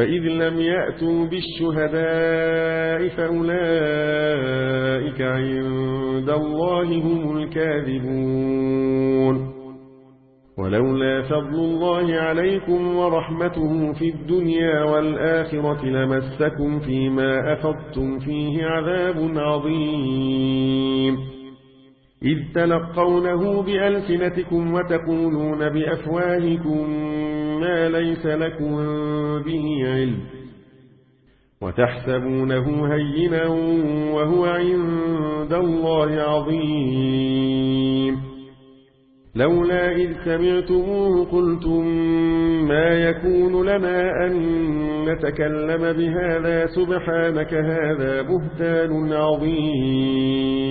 فإذ لم يأتوا بالشهداء فأولئك عند الله هم الكاذبون ولولا فضل الله عليكم ورحمته في الدنيا والآخرة لمسكم فيما أفضتم فيه عذاب عظيم إذ تلقونه بألسنتكم وتقولون بأفواهكم ما ليس لكم به علم وتحسبونه هينا وهو عند الله عظيم. لولا إذ سمعتموه قلتم ما يكون لنا أن نتكلم بهذا سبحانك هذا بهتان عظيم.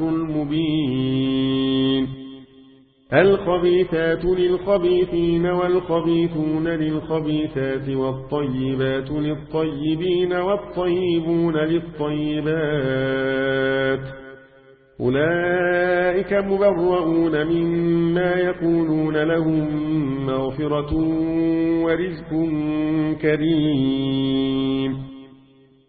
المبين. الخبيثات للخبيثين والخبيثون للخبيثات والطيبات للطيبين والطيبون للطيبات. أولئك مبرؤون مما يقولون لهم مغفرة ورزق كريم.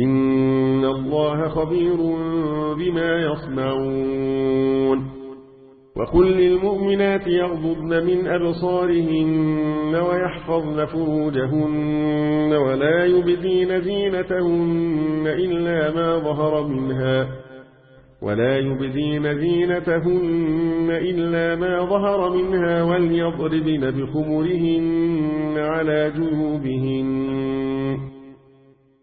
إن الله خبير بما يصنعون وقل للمؤمنات يغضبن من أبصارهن ويحفظن فروجهن ولا يبدين زينتهن إلا ما ظهر منها ولا يبدين زينتهن إلا ما ظهر منها وليضربن بخمرهن على جنوبهن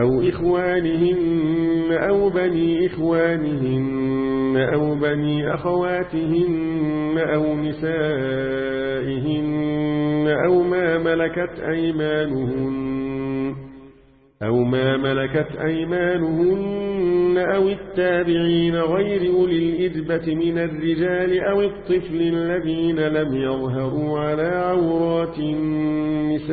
أو إخوانهن أو بني إخوانهن أو بني أخواتهن أو نسائهن أو ما ملكت أيمانهن أو ما ملكت أيمانهن أو التابعين غير أولي الإذبة من الرجال أو الطفل الذين لم يظهروا على عورات النساء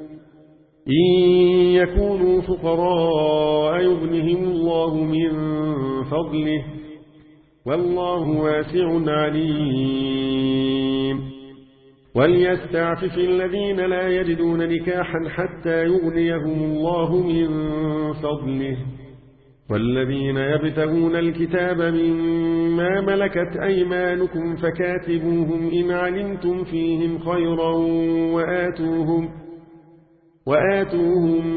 إن يكونوا فقراء يغنهم الله من فضله والله واسع عليم. وليستعفف الذين لا يجدون نكاحا حتى يغنيهم الله من فضله. والذين يبتغون الكتاب مما ملكت أيمانكم فكاتبوهم إن علمتم فيهم خيرا وآتوهم, وآتوهم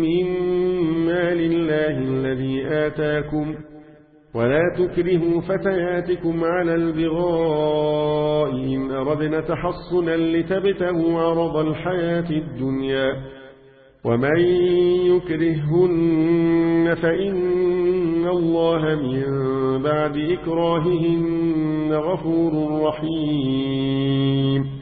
مما لله الذي آتاكم ولا تكرهوا فتياتكم على البغاء إن أردنا تحصنا لتبتغوا عرض الحياة الدنيا ومن يكرهن فإن الله من بعد إكراههن غفور رحيم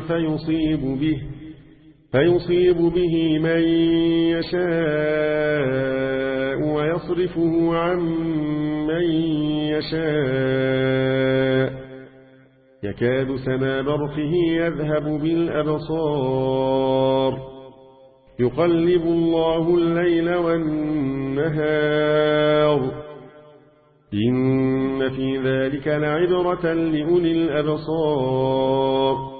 فيصيب به فيصيب به من يشاء ويصرفه عن من يشاء. يكاد سنا برقه يذهب بالأبصار. يقلب الله الليل والنهار. إن في ذلك لعبرة لأولي الأبصار.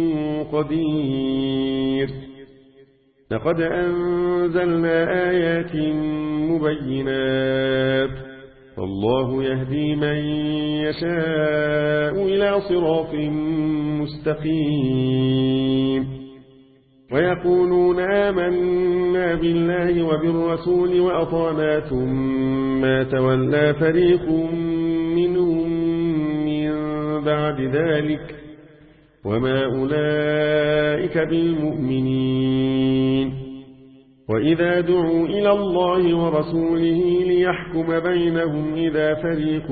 قدير. لقد أنزلنا آيات مبينات. والله يهدي من يشاء إلى صراط مستقيم. ويقولون آمنا بالله وبالرسول وأطعنا ثم تولى فريق منهم من بعد ذلك. وما أولئك بالمؤمنين. وإذا دعوا إلى الله ورسوله ليحكم بينهم إذا فريق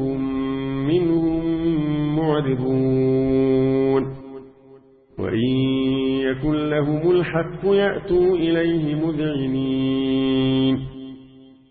منهم معرضون. وإن يكن لهم الحق يأتوا إليه مذعنين.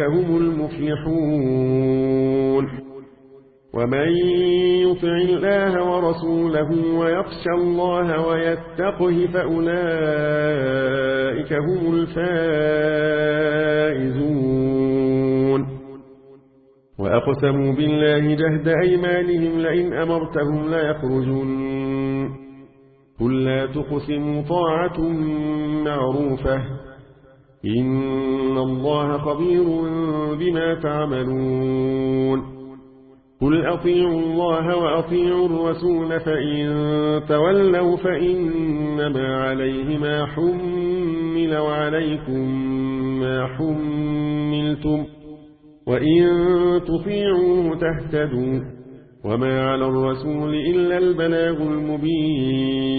هم المفلحون. ومن يطع الله ورسوله ويخشى الله ويتقه فأولئك هم الفائزون. وأقسموا بالله جهد أيمانهم لئن أمرتهم لا يخرجون. قل لا تقسموا طاعة معروفة. إن الله خبير بما تعملون قل أطيعوا الله وأطيعوا الرسول فإن تولوا فإنما عليه ما حمل وعليكم ما حملتم وإن تطيعوه تهتدوا وما على الرسول إلا البلاغ المبين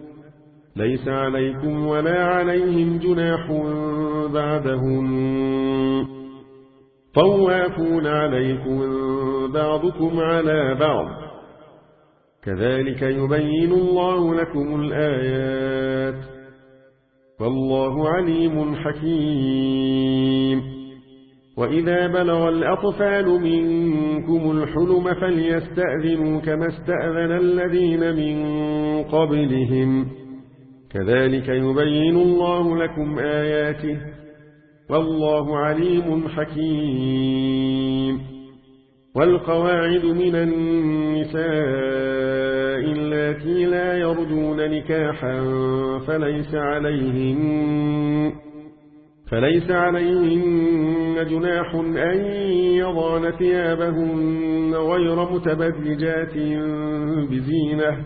ليس عليكم ولا عليهم جناح بعدهم. طوافون عليكم بعضكم على بعض. كذلك يبين الله لكم الآيات. والله عليم حكيم. وإذا بلغ الأطفال منكم الحلم فليستأذنوا كما استأذن الذين من قبلهم. كذلك يبين الله لكم آياته والله عليم حكيم. والقواعد من النساء التي لا يرجون نكاحا فليس عليهم فليس عليهن جناح أن يضان ثيابهن غير متبرجات بزينة.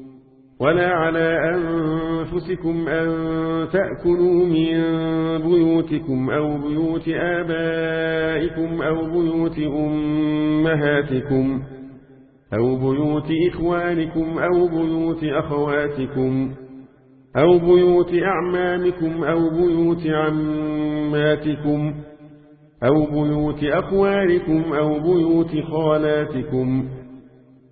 ولا على أنفسكم أن تأكلوا من بيوتكم أو بيوت آبائكم أو بيوت أمهاتكم أو بيوت إخوانكم أو بيوت أخواتكم أو بيوت أعمامكم أو بيوت عماتكم أو بيوت أخواركم أو بيوت خالاتكم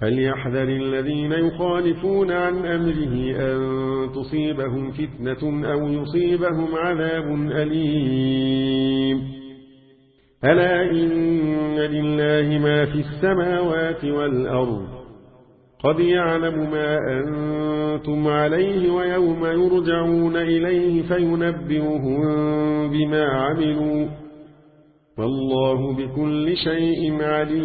فليحذر الذين يخالفون عن أمره أن تصيبهم فتنة أو يصيبهم عذاب أليم ألا إن لله ما في السماوات والأرض قد يعلم ما أنتم عليه ويوم يرجعون إليه فينبئهم بما عملوا والله بكل شيء عليم